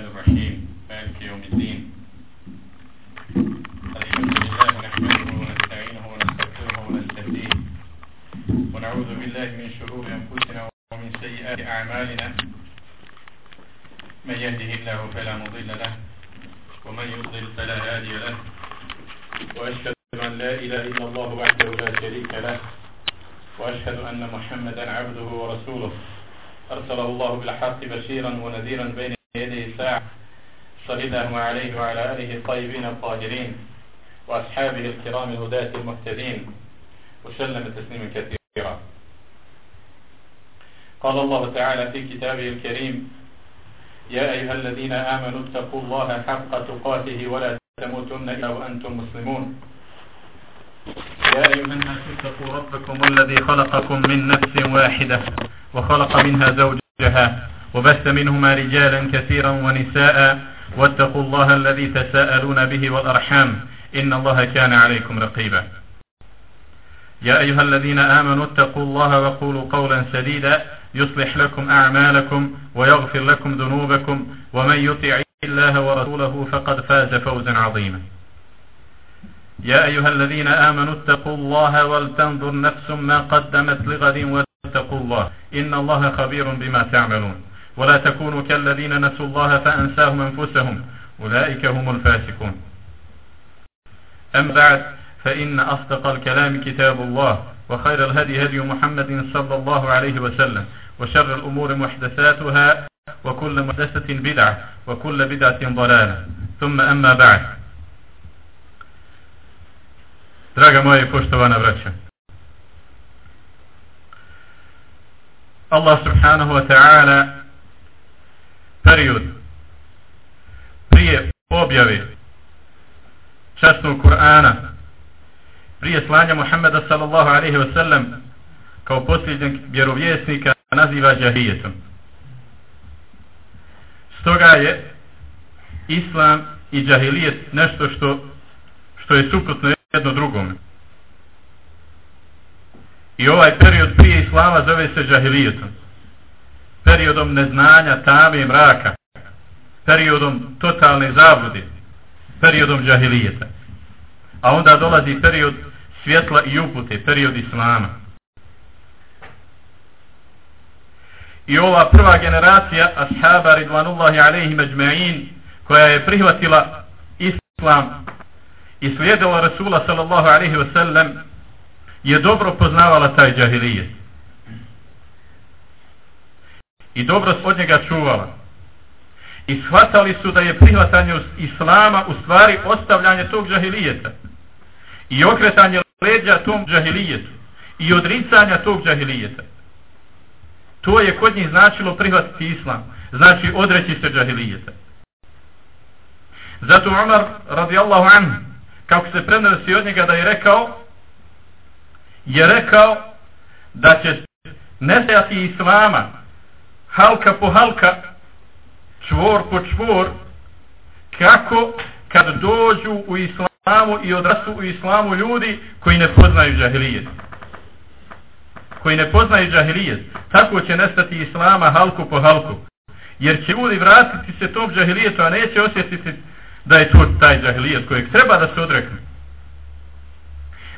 الرحمن الرحيم. مالك يوم الدين. الحمد لله نحمده ونستعينه ونستغفره ونستهديه. ونعوذ بالله من شرور أنفسنا ومن سيئات أعمالنا. من يهده الله فلا مضل له ومن يضلل فلا هادي له. وأشهد أن لا إله إلا الله وحده لا شريك له. وأشهد أن محمدا عبده ورسوله. أرسله الله بالحق بشيرا ونذيرا بين يدي الساعة صلى الله عليه وعلى آله الطيبين الطاهرين وأصحابه الكرام الهداة المهتدين وسلم تسليما كثيرا. قال الله تعالى في كتابه الكريم يا أيها الذين آمنوا اتقوا الله حق تقاته ولا تموتن إلا وأنتم مسلمون. يا أيها الناس اتقوا ربكم الذي خلقكم من نفس واحدة وخلق منها زوجها وبث منهما رجالا كثيرا ونساء واتقوا الله الذي تساءلون به والأرحام إن الله كان عليكم رقيبا. يا أيها الذين آمنوا اتقوا الله وقولوا قولا سديدا يصلح لكم أعمالكم ويغفر لكم ذنوبكم ومن يطع الله ورسوله فقد فاز فوزا عظيما. يا أيها الذين آمنوا اتقوا الله ولتنظر نفس ما قدمت لغد واتقوا الله إن الله خبير بما تعملون. ولا تكونوا كالذين نسوا الله فأنساهم أنفسهم. أولئك هم الفاسقون. أما بعد فإن أصدق الكلام كتاب الله وخير الهدي هدي محمد صلى الله عليه وسلم وشر الأمور محدثاتها وكل محدثة بدعة وكل بدعة ضلالة. ثم أما بعد. Draga moja i poštovana braća. Allah subhanahu period prije objave časnog Kur'ana prije slanja Muhammeda sallallahu alaihi wa sallam kao posljednjeg vjerovjesnika naziva džahijetom. Stoga je islam i džahilijet nešto što što je suprotno jedno drugome. I ovaj period prije islama zove se džahilijetom. Periodom neznanja, tame i mraka. Periodom totalne zablude. Periodom džahilijeta. A onda dolazi period svjetla i upute, period islama. I ova prva generacija ashaba ridvanullahi alaihi međme'in koja je prihvatila islam i slijedila Rasula sallallahu alaihi wasallam je dobro poznavala taj džahilijet. I dobro od njega čuvala. I shvatali su da je prihvatanje islama u stvari ostavljanje tog džahilijeta. I okretanje leđa tom džahilijetu. I odricanja tog džahilijeta. To je kod njih značilo prihvatiti islam. Znači odreći se džahilijeta. Zato Umar radijallahu anhu kako se prenosi od njega da je rekao je rekao da će nestajati islama halka po halka čvor po čvor kako kad dođu u islamu i odrasu u islamu ljudi koji ne poznaju džahilijet. Koji ne poznaju džahilijet. Tako će nestati islama halku po halku. Jer će ljudi vratiti se tom džahilijetu a neće osjetiti da je to taj džahilijet kojeg treba da se odrekne.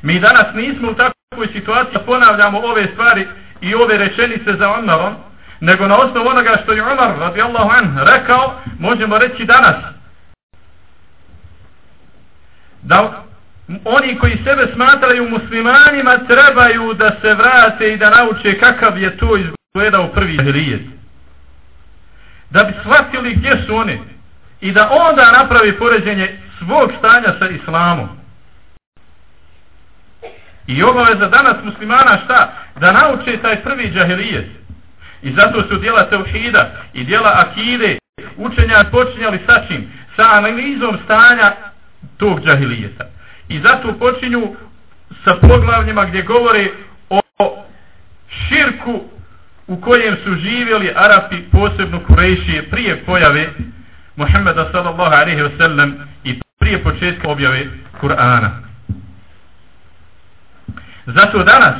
Mi danas nismo u takvoj situaciji da ponavljamo ove stvari i ove rečenice za Omarom, nego na osnovu onoga što je Umar radijallahu an rekao, možemo reći danas. Da oni koji sebe smatraju muslimanima trebaju da se vrate i da nauče kakav je to izgledao prvi džahilijet. Da bi shvatili gdje su oni i da onda napravi poređenje svog stanja sa islamom. I obaveza danas muslimana šta? Da nauče taj prvi džahilijet. I zato su dijela tevhida i dijela akide učenja počinjali sa čim? Sa analizom stanja tog džahilijeta. I zato počinju sa poglavljima gdje govore o širku u kojem su živjeli Arapi, posebno Kurejšije, prije pojave Muhammeda sallallahu alaihi wasallam i prije početka objave Kur'ana. Zato danas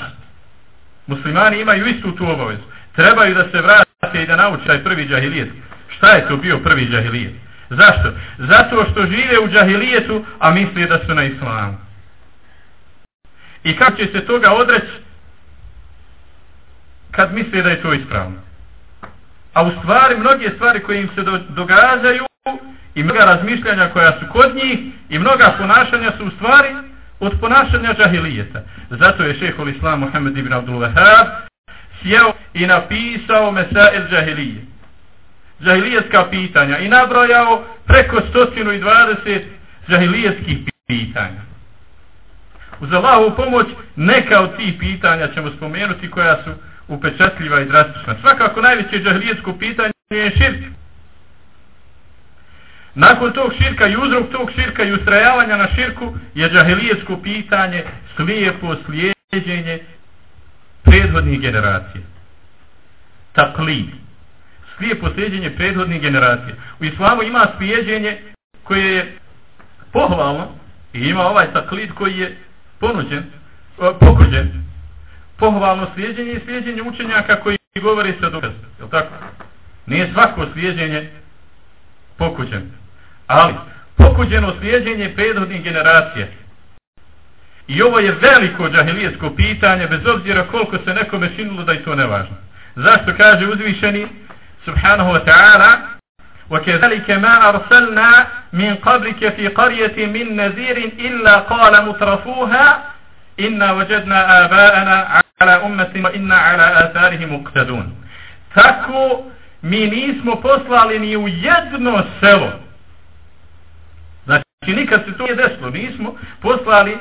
muslimani imaju istu tu obavezu. Trebaju da se vrate i da nauče taj prvi džahilijet. Šta je to bio prvi džahilijet? Zašto? Zato što žive u džahilijetu, a misle da su na islamu. I kako će se toga odreći kad misle da je to ispravno? A u stvari, mnoge stvari koje im se do, događaju i mnoga razmišljanja koja su kod njih i mnoga ponašanja su u stvari od ponašanja džahilijeta. Zato je šehol islam Muhammed ibn Abdul Wahab sjeo i napisao Mesail džahilije. Džahilijeska pitanja i nabrojao preko 120 džahilijeskih pitanja. Uz Allahovu pomoć neka od tih pitanja ćemo spomenuti koja su upečatljiva i drastična. Svakako najveće džahilijetsko pitanje je širk. Nakon tog širka i uzrok tog širka i ustrajavanja na širku je džahilijetsko pitanje slijepo slijedjenje prethodnih generacija. Taklid. Slijepo slijedjenje prethodnih generacija. U islamu ima slijedjenje koje je pohvalno i ima ovaj taklid koji je ponuđen, pokuđen. Pohvalno slijedjenje i slijedjenje učenjaka koji govori sa dokaz. Je tako? Nije svako slijedjenje pokuđen. Ali, pokuđeno slijedjenje prethodnih generacija. I ovo je veliko džahilijetsko pitanje, bez obzira koliko se nekome činilo da je to nevažno. Zašto kaže uzvišeni, subhanahu wa ta'ala, وَكَذَلِكَ مَا أَرْسَلْنَا مِنْ قَبْرِكَ فِي قَرْيَةِ مِنْ نَذِيرٍ إِلَّا قَالَ مُتْرَفُوهَا إِنَّا وَجَدْنَا آبَاءَنَا عَلَى أُمَّتِمَ إِنَّا عَلَى آثَارِهِ مُقْتَدُونَ Tako mi nismo poslali ni u jedno selo. Znači nikad se to nije desilo. Nismo poslali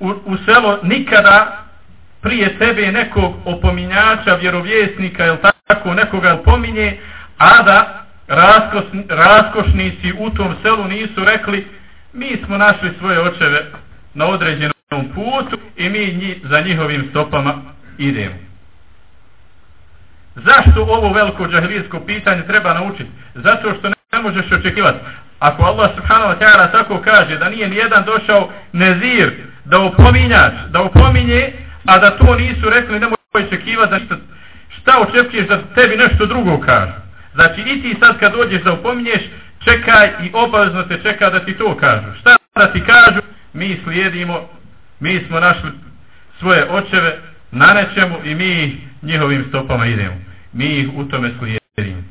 u, u selo nikada prije tebe nekog opominjača vjerovjesnika ili tako nekoga opominje a da raskos, raskošnici u tom selu nisu rekli mi smo našli svoje očeve na određenom putu i mi nji, za njihovim stopama idemo. Zašto ovo veliko džahilijsko pitanje treba naučiti? Zato što ne možeš očekivati. Ako Allah subhanahu wa ta'ala tako kaže da nije nijedan došao nezir da opominjaš, da opominje, a da to nisu rekli, nemoj očekivati da šta šta očekuješ da tebi nešto drugo kaže. Znači i ti sad kad dođeš da opominješ, čekaj i obavezno te čeka da ti to kažu. Šta da ti kažu? Mi slijedimo, mi smo našli svoje očeve na nečemu i mi njihovim stopama idemo. Mi ih u tome slijedimo.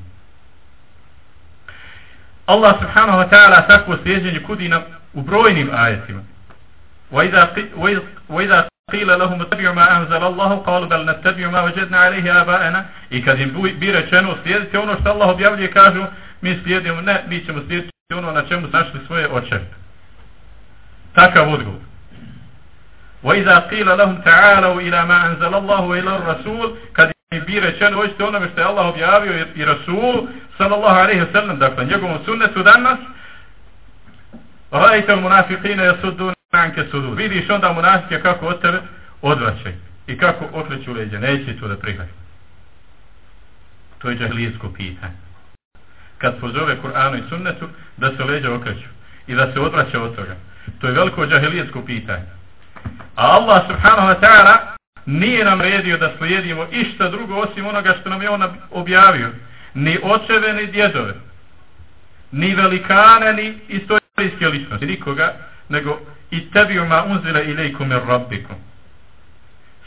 Allah subhanahu wa ta'ala takvo slijedjenje kudi nam u brojnim ajetima. وَإِذَا قيل لهم اتبعوا ما انزل الله قالوا بل نتبع ما وجدنا عليه اباءنا i kad im bi rečeno slijedite ono što Allah objavljuje kažu mi slijedimo ne mi ćemo slijediti ono na čemu našli svoje oče takav odgovor وإذا قيل لهم تعالوا إلى ما أنزل الله وإلى الرسول kad im bi rečeno hoćete onome što je Allah objavio i Rasul sallallahu alaihi wa sallam dakle njegovom sunnetu danas رأيت المنافقين يصدون stranke sudu. Vidiš onda monastike kako od tebe odvraćaj i kako okreću leđe, neće to da prihvati. To je džahlijsko pitanje. Kad pozove Kur'anu i sunnetu da se leđe okreću i da se odvraća od toga. To je veliko džahlijsko pitanje. A Allah subhanahu wa ta'ala nije nam redio da slijedimo išta drugo osim onoga što nam je on objavio. Ni očeve, ni djedove. Ni velikane, ni istorijske ličnosti. Nikoga, nego i ma unzila ilaikum ir rabbikum.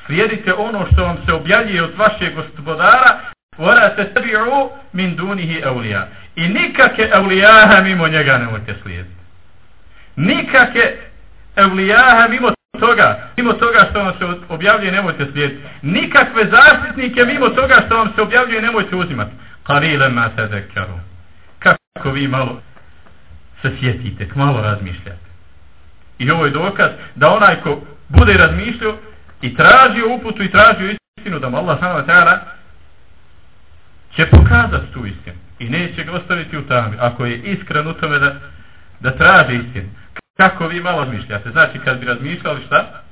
Slijedite ono što vam se objavljuje od vašeg gospodara vora se tabi'u min dunihi awliya. I nikake awliyaha mimo njega ne možete slijediti. Nikake awliyaha mimo toga mimo toga što vam se objavljuje ne slijediti. Nikakve zaštitnike mimo toga što vam se objavljuje ne uzimati. Qalila ma tadhakkaru. Kako vi malo se sjetite malo razmišljate. I ovo je dokaz da onaj ko bude razmišljao i tražio uputu i tražio istinu da mu Allah s.w.t. će pokazati tu istinu i neće ga ostaviti u tami ako je iskren u tome da, da traži istinu. Kako vi malo razmišljate? Znači kad bi razmišljali šta?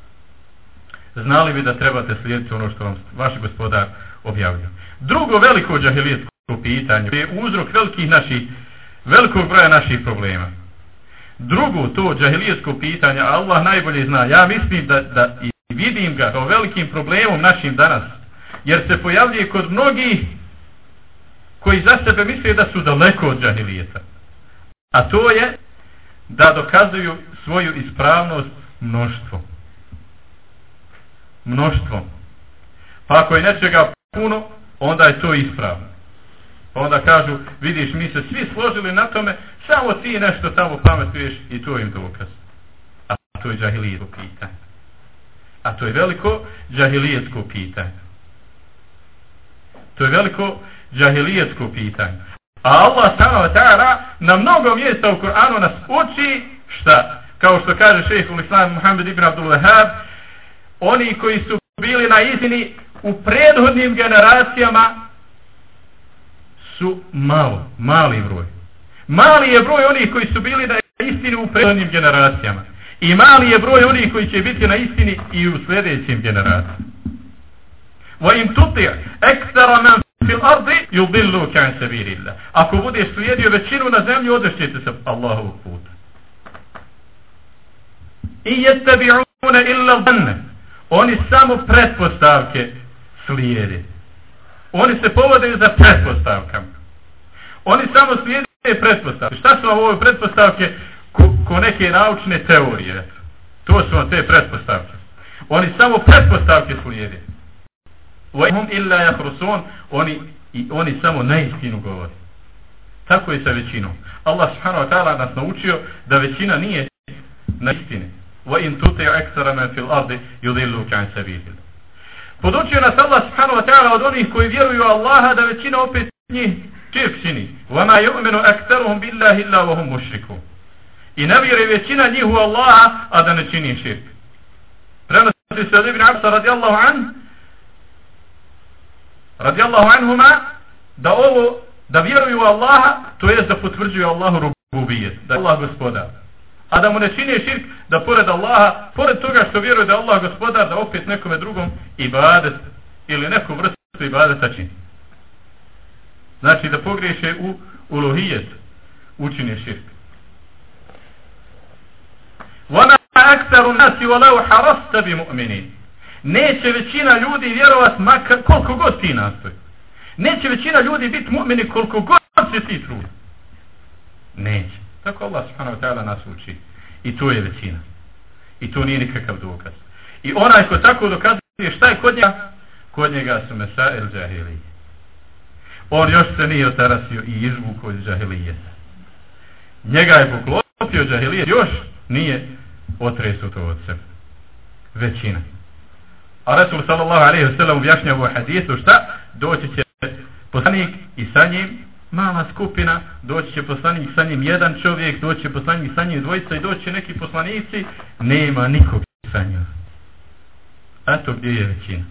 Znali bi da trebate slijediti ono što vam vaš gospodar objavljuje. Drugo veliko džahilijetsko pitanje je uzrok velikih naših, velikog broja naših problema drugo to džahilijetsko pitanje Allah najbolje zna ja mislim da, da i vidim ga kao velikim problemom našim danas jer se pojavljuje kod mnogih koji za sebe misle da su daleko od džahilijeta. A to je da dokazuju svoju ispravnost mnoštvom. Mnoštvom. Pa ako je nečega puno, onda je to ispravno. Pa onda kažu, vidiš, mi se svi složili na tome, samo ti nešto tamo pametuješ i to im dokaz. A to je džahilijetko pitanje. A to je veliko džahilijetko pitanje. To je veliko džahilijetko pitanje. A Allah sama ta'ala na mnogo mjesta u Kur'anu nas uči šta? Kao što kaže šeheh Islam Muhammed ibn Abdul Wahab, oni koji su bili na istini u prethodnim generacijama su malo, mali broj. Mali je broj onih koji su bili na istini u prethodnim generacijama. I mali je broj onih koji će biti na istini i u sljedećim generacijama. Wa in tuti' akthara man fil ardi yudillu kan sabilillah. Ako budeš slijedio većinu na zemlji, odešćete se Allahovog puta. I yattabi'una illa dhanna. Oni samo pretpostavke slijede. Oni se povode za pretpostavkama. Oni samo slijede pretpostavke. Šta su ove pretpostavke ko, ko neke naučne teorije? To su vam te pretpostavke. Oni samo pretpostavke slijede. Vajhum illa jahrusun. Oni, i oni samo neistinu govori. Tako je sa većinom. Allah subhanahu wa ta'ala nas naučio da većina nije na istini. Wa in tuti aksara man fil ardi yudillu kan sabilillah. Podučio nas Allah subhanahu wa ta'ala od onih koji vjeruju Allaha da većina opet njih širk čini. وَمَا يُؤْمِنُ أَكْتَرُهُمْ بِاللَّهِ إِلَّا وَهُمْ مُشْرِكُونَ I ne vjeruje većina njih u Allaha, a da ne čini širk. Prenosi se od Ibn Absa radijallahu an, radijallahu anhuma, da ovo, da vjeruju u Allaha, to je da potvrđuju Allahu rububijet, da je Allah gospodar. A da mu ne čini širk da pored Allaha, pored toga što vjeruje da Allah gospodar, da opet nekome drugom ibadet ili neku vrstu ibadeta čini. Znači da pogriješe u ulohijet učine širk. Vana aktaru nasi volau harasta bi mu'minin. Neće većina ljudi vjerovat makar koliko god ti nastoji. Neće većina ljudi biti mu'mini koliko god se ti trudi. Neće. Tako Allah subhanahu wa ta'ala nas uči. I to je većina. I to nije nikakav dokaz. I onaj ko tako dokazuje šta je kod njega? Kod njega su mesa el džahilije. On još se nije otarasio i izvuko iz džahilijeta. Njega je poklopio džahilijet, još nije otresu to od sebe. Većina. A Rasul sallallahu alaihi wa sallam objašnja u hadisu šta? Doći će poslanik i sa njim mala skupina, doći će poslanik sa njim jedan čovjek, doći će poslanik sa njim dvojica i doći će neki poslanici, nema nikog sa njim. Eto gdje je većina.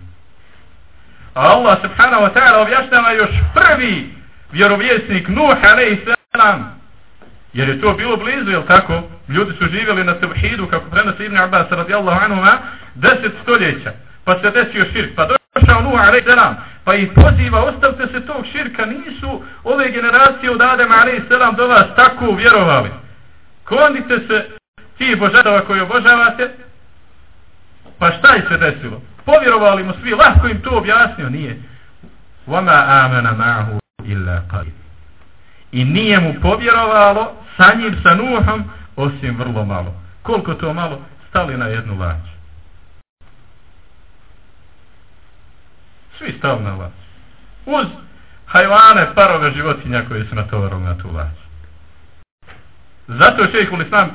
A Allah subhanahu wa ta'ala objašnjava još prvi vjerovjesnik Nuh a.s. Jer je to bilo blizu, jel tako? Ljudi su živjeli na tevhidu, kako prenosi Ibn Abbas radijallahu anuma, deset stoljeća. Pa se desio širk. Pa došao Nuh a.s. Pa ih poziva, ostavite se tog širka. Nisu ove generacije od Adama a.s. do vas tako vjerovali. Klonite se ti božatava koji obožavate. Pa šta je se desilo? povjerovali mu svi, lahko im to objasnio, nije. Vama amena ma'hu illa qalil. I nije mu povjerovalo sa njim, sa Nuhom, osim vrlo malo. Koliko to malo? Stali na jednu lađu. Svi stav na lađ. Uz hajvane, parove životinja koje su natovarili na tu lađ. Zato šeikul islam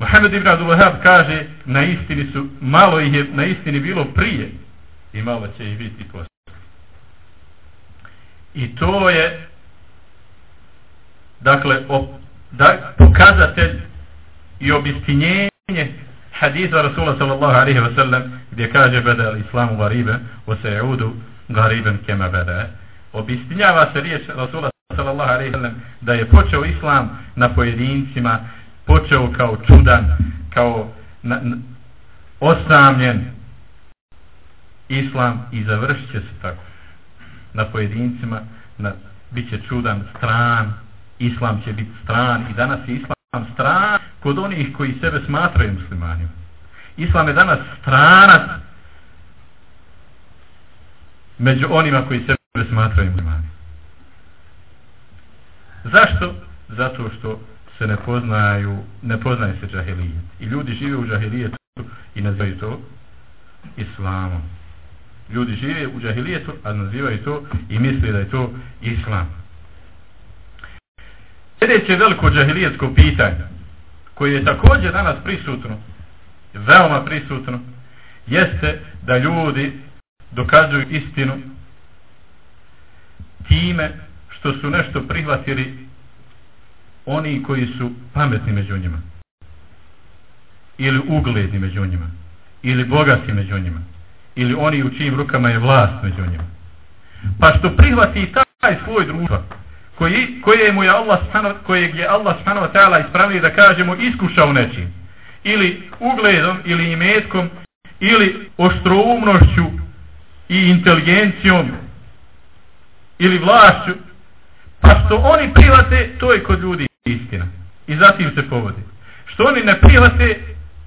Mohamed ibn Abdul Wahab kaže na istini su, malo ih je na istini bilo prije i malo će ih biti poslije. I to je dakle op, da, pokazatelj i obistinjenje hadisa Rasula sallallahu alaihi wa sallam gdje kaže beda al islamu garibe o se udu gariben kema beda obistinjava se riječ Rasula sallallahu alaihi wa sallam da je počeo islam na pojedincima počeo kao čudan, kao na, na, osamljen. Islam i završit će se tako. Na pojedincima, na, bit će čudan, stran, islam će biti stran i danas je islam stran kod onih koji sebe smatraju muslimanima. Islam je danas stranac među onima koji sebe smatraju muslimanima. Zašto? Zato što se ne poznaju, ne poznaje se džahilijet. I ljudi žive u džahilijetu i nazivaju to islamom. Ljudi žive u džahilijetu, a nazivaju to i misle da je to islam. Sljedeće veliko džahilijetsko pitanje, koje je također danas prisutno, veoma prisutno, jeste da ljudi dokazuju istinu time što su nešto prihvatili oni koji su pametni među njima ili ugledni među njima ili bogati među njima ili oni u čijim rukama je vlast među njima. Pa što prihvati taj svoj društva koji, koje mu je Allah kojeg je Allah subhanahu wa ta'ala ispravili da kažemo iskušao nečim. Ili ugledom ili imetkom ili oštroumnošću i inteligencijom ili vlašću. Pa što oni prihvate to je kod ljudi istina. I zatim se povodi što oni ne prihvate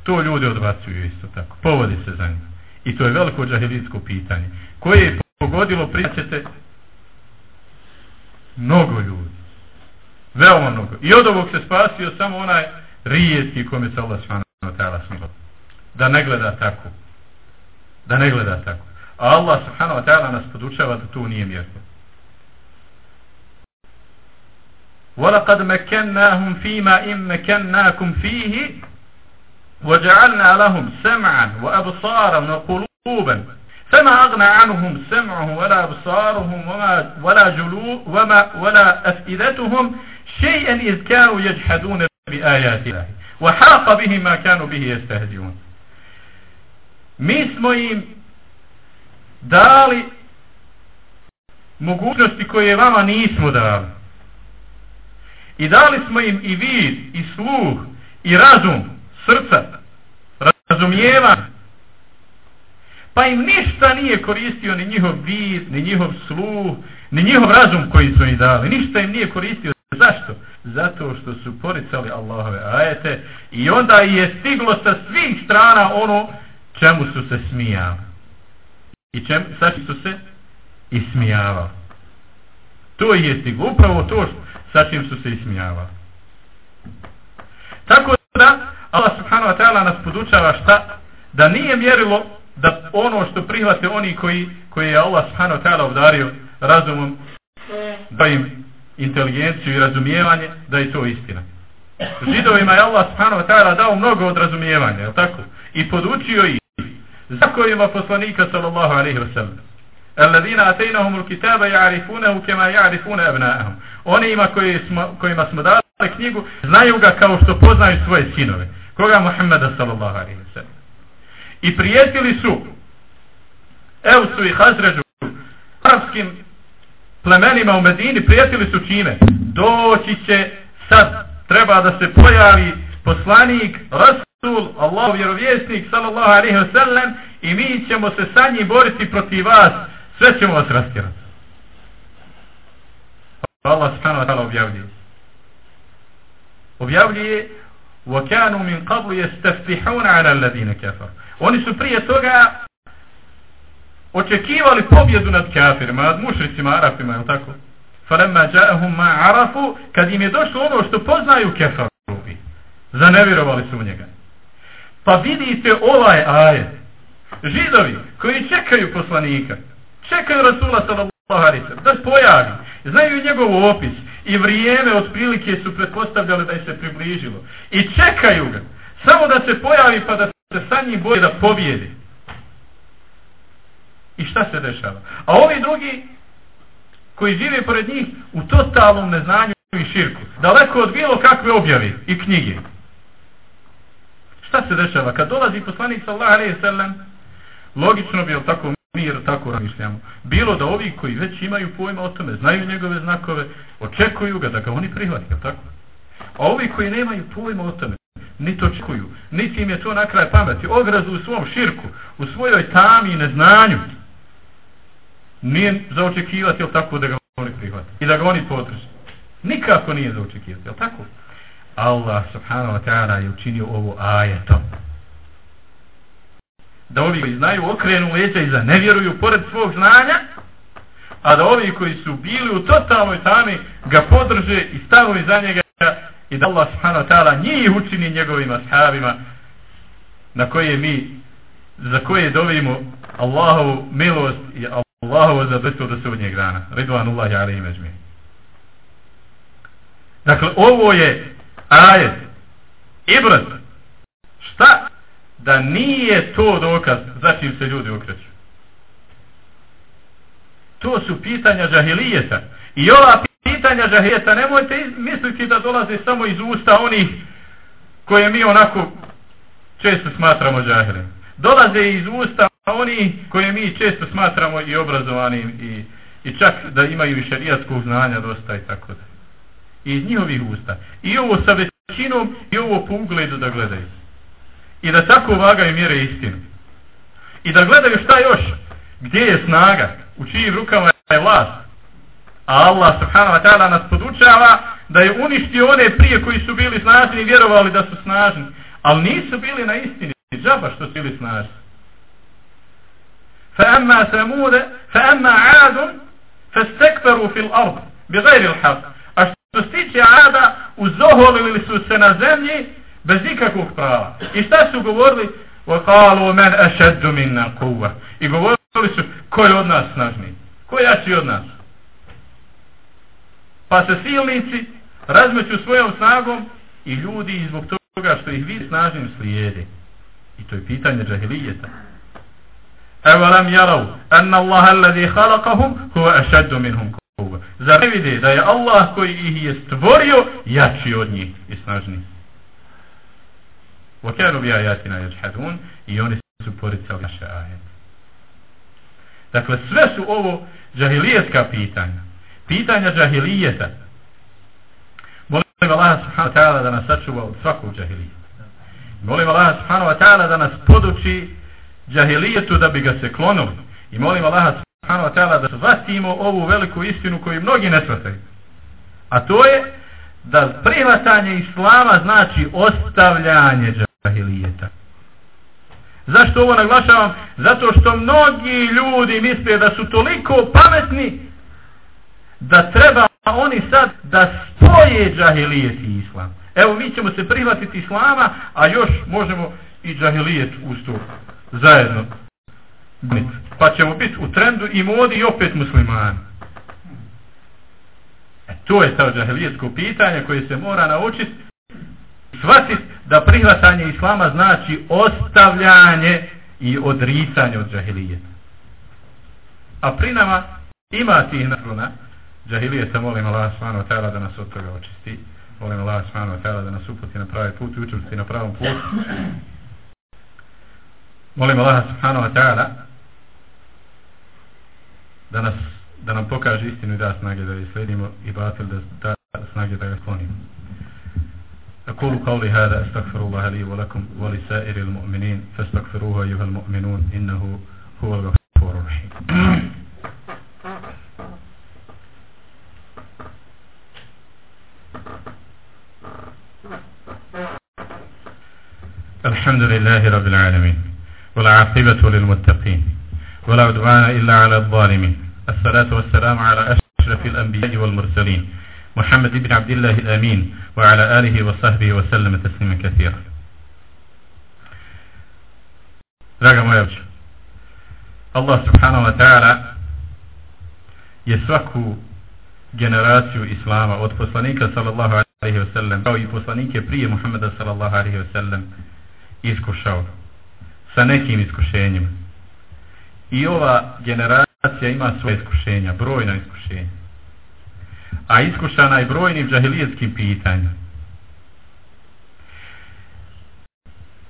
to ljudi odbacuju isto tako. Povodi se za njim. I to je veliko džahilitsko pitanje. Koje je pogodilo prijaćete mnogo ljudi veoma mnogo i od ovog se spasio samo onaj rijetki kome se Allah ta'ala smilo da ne gleda tako da ne gleda tako a Allah ta'ala nas podučava da to nije mjerno ولقد مكناهم فيما إن مكناكم فيه وجعلنا لهم سمعا وأبصارا وقلوبا فما أغنى عنهم سمعه ولا أبصارهم وما ولا جلو وما ولا أفئدتهم شيئا إذ كانوا يجحدون بآيات الله وحاق به ما كانوا به يستهزئون mi smo im dali mogućnosti koje vama nismo dali i dali smo im i vid i sluh i razum srca razumijevanje pa im ništa nije koristio ni njihov vid, ni njihov sluh, ni njihov razum koji su im dali. Ništa im nije koristio. Zašto? Zato što su poricali Allahove ajete i onda je stiglo sa svih strana ono čemu su se smijali. I čem, sad su se ismijavali. To je stiglo. Upravo to sa čim su se ismijavali. Tako da Allah subhanahu wa ta'ala nas podučava šta? Da nije mjerilo da ono što prihvate oni koji, koji je Allah subhanahu ta'ala obdario razumom da im inteligenciju i razumijevanje da je to istina. Židovima je Allah subhanahu ta'ala dao mnogo od razumijevanja, je tako? I podučio ih zakonima poslanika sallallahu alaihi wa sallam. Alladina atejnahum ul kitaba ja'rifunahu kema ja'rifuna abna'ahum. Onima koji smo, kojima smo dali knjigu, znaju ga kao što poznaju svoje sinove. Koga Muhammeda sallallahu alaihi wa sallam I prijetili su Evsu i Hazređu arabskim plemenima u Medini prijetili su čime? Doći će sad treba da se pojavi poslanik Rasul, Allah vjerovjesnik sallallahu alaihi wa sallam i mi ćemo se sa njim boriti protiv vas sve ćemo vas rastirati. Allah subhanahu wa ta'ala objavljuje. Objavljuje وَكَانُوا مِنْ قَبْلُ يَسْتَفْتِحُونَ عَلَى الَّذِينَ كَفَرُ Oni su prije toga očekivali pobjedu nad kafirima, nad mušricima, arapima, jel tako? Falemma ja'ahum ma arafu, kad im je došlo ono što poznaju kefarubi, zanevirovali su u njega. Pa vidite ovaj ajet. Židovi koji čekaju poslanika, čekaju Rasula sallallahu alaihi da se pojavi, znaju njegov opis i vrijeme otprilike su pretpostavljali da je se približilo. I čekaju ga, samo da se pojavi pa da se sa njim boje da pobjede i šta se dešava a ovi drugi koji žive pored njih u totalnom neznanju i širku daleko od bilo kakve objave i knjige šta se dešava kad dolazi poslanik sallallahu alaihi sallam logično bi tako mi tako razmišljamo. Bilo da ovi koji već imaju pojma o tome, znaju njegove znakove, očekuju ga da ga oni prihvati, tako? A ovi koji nemaju pojma o tome, ni to čekuju, niti im je to na kraj pameti, ograzu u svom širku, u svojoj tami i neznanju, nije za očekivati, jel tako, da ga oni prihvati i da ga oni podrži. Nikako nije za očekivati, jel tako? Allah subhanahu wa ta'ala je učinio ovo ajetom da ovi koji znaju okrenu leđa i za nevjeruju pored svog znanja a da ovi koji su bili u totalnoj tami ga podrže i stavu za njega i da Allah subhanahu wa ta'ala njih učini njegovim ashabima na koje mi za koje dovimo Allahovu milost i Allahovu zadovoljstvo do sudnjeg dana. Ridvanullahi alaihi međmi. Dakle, ovo je ajet ibrat. Šta? Da nije to dokaz za čim se ljudi okreću. To su pitanja džahilijeta. I ova pitanja žahilijeta nemojte misliti da dolaze samo iz usta onih koje mi onako često smatramo žahilijom. Dolaze iz usta oni koje mi često smatramo i obrazovanim i, i čak da imaju i šarijatskog znanja dosta i tako da. Iz njihovih usta. I ovo sa većinom i ovo po ugledu da gledaju. I da tako vagaju mjere istinu. I da gledaju šta još, gdje je snaga, u čijim rukama je vlast. A Allah subhanahu wa ta'ala nas podučava da je uništio one prije koji su bili snažni i vjerovali da su snažni. Ali nisu bili na istini. Džaba što su bili snažni. فأما ثمود فأما عاد فاستكبروا في الأرض بغير الحق a što se tiče Ada uzoholili su se na zemlji bez nikakvog prava i šta su govorili وقالوا من أشد منا قوة i govorili su ko je od nas snažniji ko je jači od nas pa se silnici razmeću svojom snagom i ljudi zbog toga što ih vi snažnim slijedi. I to je pitanje džahilijeta. Evo nam jarav, anna Allah alladhi halakahum, huva ašaddu minhum quwwa. Zar ne vide da je Allah koji ih je stvorio jači od njih i snažni? kanu bi ajatina jajhadun i oni su poricali naše ajete. Dakle, sve su ovo džahilijetska pitanja. Pitanja džahilijeta. Molim Allah subhanahu wa ta'ala da nas sačuva od svakog džahilijeta. Molim Allah subhanahu wa ta'ala da nas poduči džahilijetu da bi ga se klonili. I molim Allah subhanahu wa ta'ala da shvatimo ovu veliku istinu koju mnogi ne shvataju. A to je da prihvatanje islama znači ostavljanje džahilijeta. Zašto ovo naglašavam? Zato što mnogi ljudi misle da su toliko pametni da treba oni sad da spoje džahilijet i islam. Evo mi ćemo se prihvatiti islama, a još možemo i džahilijet uz to zajedno. Pa ćemo biti u trendu i modi i opet muslimani. E, to je to džahilijetsko pitanje koje se mora naučiti. Shvatiti da prihvatanje islama znači ostavljanje i odricanje od džahilijeta. A pri nama ima tih nasluna džahilijeta, molim Allah subhanahu wa ta'ala da nas od toga očisti. Molim Allah subhanahu wa ta'ala da nas uputi na pravi put i učvrsti na pravom putu. Molim Allah subhanahu wa ta'ala da nas da nam pokaže istinu i da snage da je sledimo i batil da da snage da ga sklonimo. أقول قولي هذا أستغفر الله لي ولكم ولسائر المؤمنين فاستغفروه أيها المؤمنون إنه هو الغفور الرحيم الحمد لله رب العالمين والعاقبة للمتقين ولا عدوان إلا على الظالمين. الصلاة والسلام على أشرف الأنبياء والمرسلين محمد بن عبد الله الأمين وعلى آله وصحبه وسلم تسليما كثيرا. رقم ويبش الله سبحانه وتعالى يسوكو جنراسيو إسلاما وتفصنيك صلى الله عليه وسلم أو يفصنيك بري محمد صلى الله عليه وسلم. Iskušao sa nekim iskušenjima. I ova generacija ima svoje iskušenja, brojna iskušenja. A iskušana je brojnim džahilijetskim pitanjima.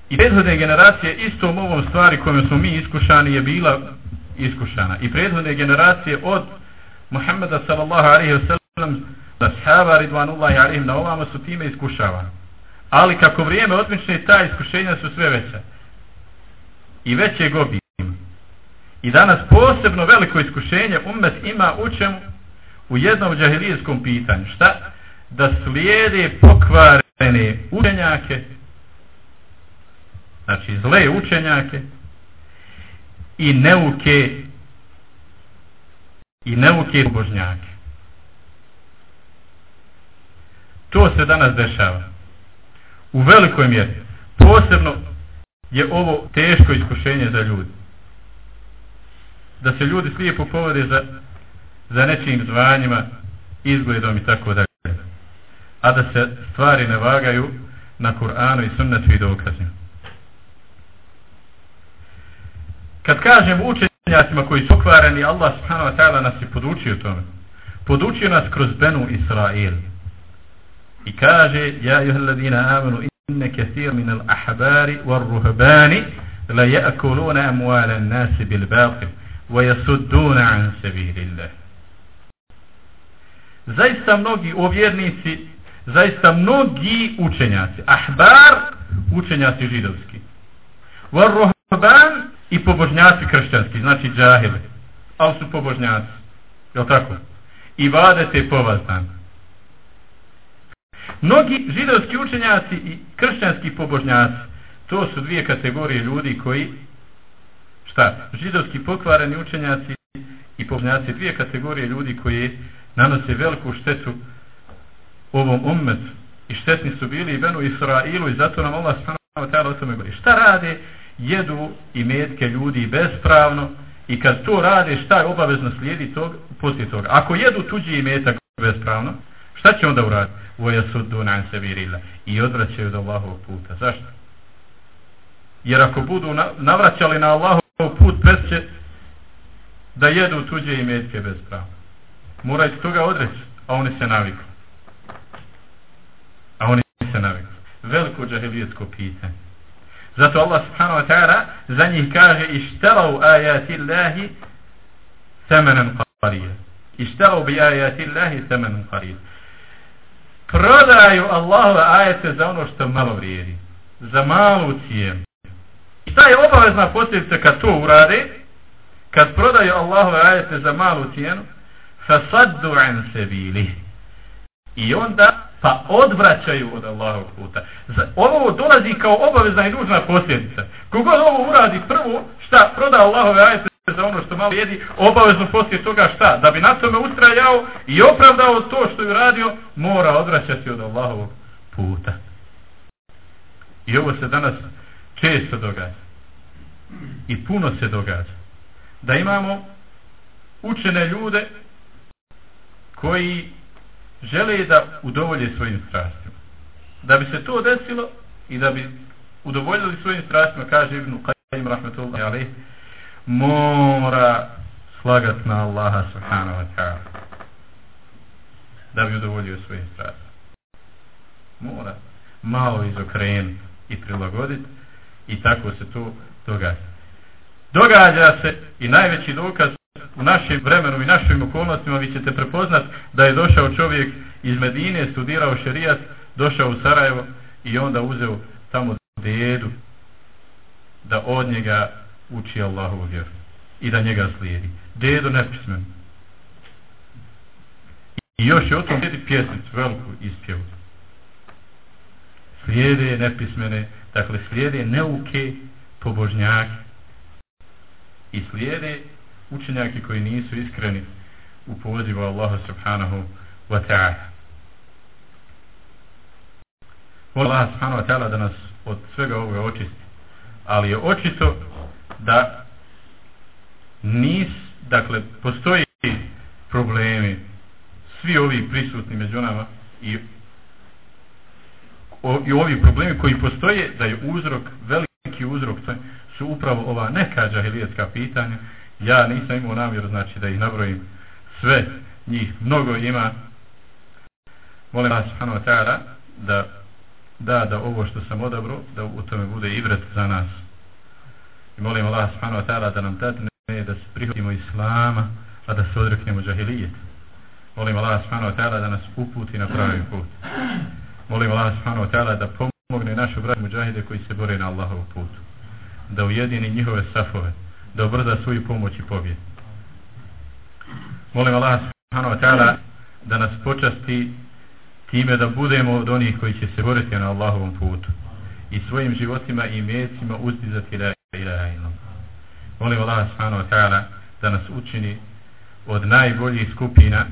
I prethodne generacije istom ovom stvari kojom smo mi iskušani je bila iskušana. I prethodne generacije od Muhammeda sallallahu alaihi wa sallam da sahaba ridvanullahi alaihim na ovama su time iskušavani. Ali kako vrijeme odmične, ta iskušenja su sve veća i veće gobi. I danas posebno veliko iskušenje umet ima u čemu? U jednom džahilijskom pitanju. Šta? Da slijede pokvarene učenjake, znači zle učenjake i neuke i neuke božnjake. To se danas dešava. U velikoj mjeri. Posebno je ovo teško iskušenje za ljudi. Da se ljudi slijepo povode za, za nečijim zvanjima, izgledom i tako dalje. A da se stvari ne vagaju na Kur'anu i sunnetu i dokazima. Kad kažem učenjacima koji su okvareni, Allah subhanahu wa ta'ala nas je podučio tome. Podučio nas kroz Benu Israil. I kaže, ja juhalladina amanu, inne kathir min al ahbari wal ruhbani, la jakuluna amuala nasi bil baqil, wa yasudduna an sabilillah. Zaista mnogi ovjernici, zaista mnogi učenjaci, ahbar, učenjaci židovski, wal ruhban, i pobožnjaci kršćanski, znači džahili, ali su pobožnjaci, je tako? I vade te povazdan. Mnogi židovski učenjaci i kršćanski pobožnjaci, to su dvije kategorije ljudi koji, šta, židovski pokvareni učenjaci i pobožnjaci, dvije kategorije ljudi koji nanose veliku štetu ovom ummetu i štetni su bili i Benu Israilu i zato nam Allah stanova o tome govori. Šta rade jedu i metke ljudi bespravno i kad to rade šta je obavezno slijedi tog, poslije toga. Ako jedu tuđi i metak bespravno, šta će onda uraditi? وَيَسُدُّونَ عَنْ سَبِيرِ i odvraćaju od Allahovog puta. Zašto? Jer ako budu navraćali na Allahov put, presće da jedu tuđe i metke prava Moraju toga odreći, a oni se navikli. A oni se navikli. Veliko džahilijetsko pitanje. Zato Allah subhanahu wa ta'ala za njih kaže ištarau ajati Allahi temenem qarije. Ištarau bi ajati Allahi temenem qarije. Prodaju Allahove ajete za ono što malo vrijedi. Za malu cijenu. I ta je obavezna posljedica kad to urade, kad prodaju Allahove ajete za malu cijenu, fasaddu an sebili. I onda pa odvraćaju od Allahovog puta. Ovo dolazi kao obavezna i nužna posljedica. Kogod ovo uradi prvo, šta proda Allahove ajete za ono što malo jedi, obavezno poslije toga šta? Da bi na tome ustrajao i opravdao to što je radio, mora odvraćati od Allahovog puta. I ovo se danas često događa. I puno se događa. Da imamo učene ljude koji žele da udovolje svojim strastima. Da bi se to desilo i da bi udovoljili svojim strastima, kaže Ibn Qajim, rahmetullahi alaihi, mora slagat na Allaha subhanahu wa ta'ala. Da bi udovoljio svojim strastima. Mora malo izokrenut i prilagoditi i tako se to događa. Događa se i najveći dokaz u našem vremenu i našim okolnostima vi ćete prepoznat da je došao čovjek iz Medine, studirao šerijat, došao u Sarajevo i onda uzeo tamo dedu da od njega uči Allahu vjeru i da njega slijedi. Dedo nepismen. I još je o tom slijedi pjesnicu, veliku ispjevu. Slijede nepismene, dakle slijede neuke pobožnjake i slijede učenjaki koji nisu iskreni u pozivu Allaha subhanahu wa ta'ala. Molim Allah subhanahu wa ta'ala da nas od svega ovoga očisti. Ali je očito da nis, dakle, postoji problemi svi ovi prisutni među nama i, o, i ovi problemi koji postoje da je uzrok, veliki uzrok su upravo ova neka džahilijetska pitanja. Ja nisam imao namjeru znači da ih nabrojim sve njih mnogo ima. Molim vas subhanahu wa ta'ala da da da ovo što sam odabro da u tome bude ibret za nas i molim Allah subhanahu wa ta'ala da nam dadne da se prihvatimo islama a da se odreknemo džahilijet molim Allah subhanahu wa ta'ala da nas uputi na pravi put. Molim Allah subhanahu wa ta'ala da pomogne našu braću muđahide koji se bore na Allahov put da ujedini njihove safove da obrza svoju pomoć i pobjed. Molim Allah subhanahu wa ta'ala da nas počasti time da budemo od onih koji će se boriti na Allahovom putu i svojim životima i mjecima uzdizati la ilaha illallah. Molim Allah subhanahu wa ta'ala da nas učini od najboljih skupina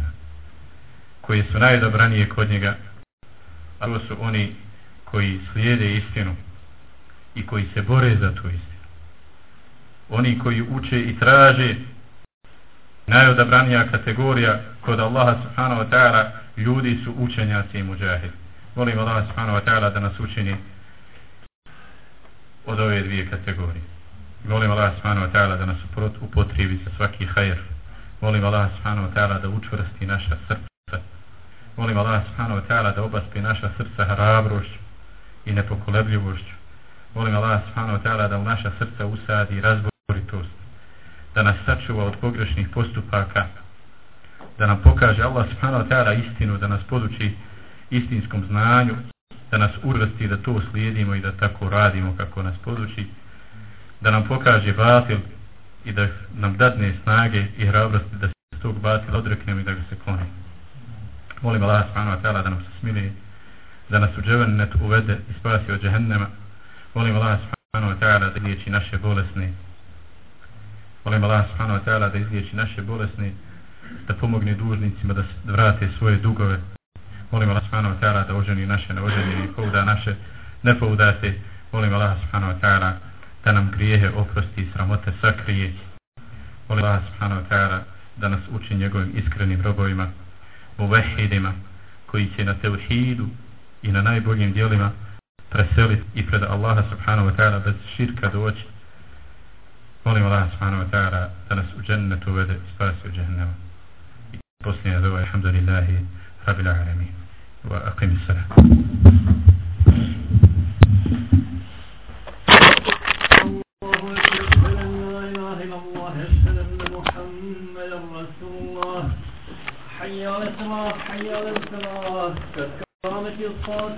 koje su najdobranije kod njega. A to su oni koji slijede istinu i koji se bore za tu istinu. Oni koji uče i traže najodabranija kategorija kod Allaha subhanahu wa ta'ala ljudi su učenjaci i muđahid molim Allah subhanahu wa ta'ala da nas učini od ove dvije kategorije. Molim Allah subhanahu wa ta'ala da nas upotrijebi sa svaki hajr. Molim Allah subhanahu wa ta'ala da učvrsti naša srca. Molim Allah subhanahu wa ta'ala da obaspi naša srca hrabrošću i nepokolebljivošću. Molim Allah subhanahu wa ta'ala da u naša srca usadi razboritost da nas sačuva od pogrešnih postupaka da nam pokaže Allah subhanahu wa ta'ala istinu da nas poduči istinskom znanju da nas urvesti da to slijedimo i da tako radimo kako nas poduči da nam pokaže batil i da nam dadne snage i hrabrosti da se tog batila odreknemo i da ga se klonimo. molim Allah subhanahu wa ta'ala da nam se smili da nas u dževennet uvede i spasi od džehennema. Molim Allah subhanahu wa ta'ala da liječi naše bolesne. Molim Allah subhanahu wa ta'ala da izliječi naše bolesne da pomogne dužnicima da, da vrate svoje dugove molim Allah subhanahu wa ta'ala da oženi naše neoženi i pouda naše nepoudate molim Allah subhanahu wa ta'ala da nam grijehe oprosti i sramote sakrije. Molim Allah subhanahu wa ta'ala da nas uči njegovim iskrenim robovima u koji će na tevhidu i na najboljim dijelima preseliti i pred Allaha subhanahu wa ta'ala bez širka doći. Molim Allah subhanahu wa ta'ala da nas u džennetu uvede i spasi u džennema i posljednja dova, alhamdulillahi rabbil alamin. Aqimi salam حي على الصلاة حي على الصلاة الصلاة